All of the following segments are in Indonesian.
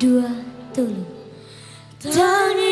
dua, tulu. Tangis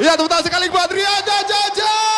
Ya tepuk tangan sekali buat Ria Jajaja.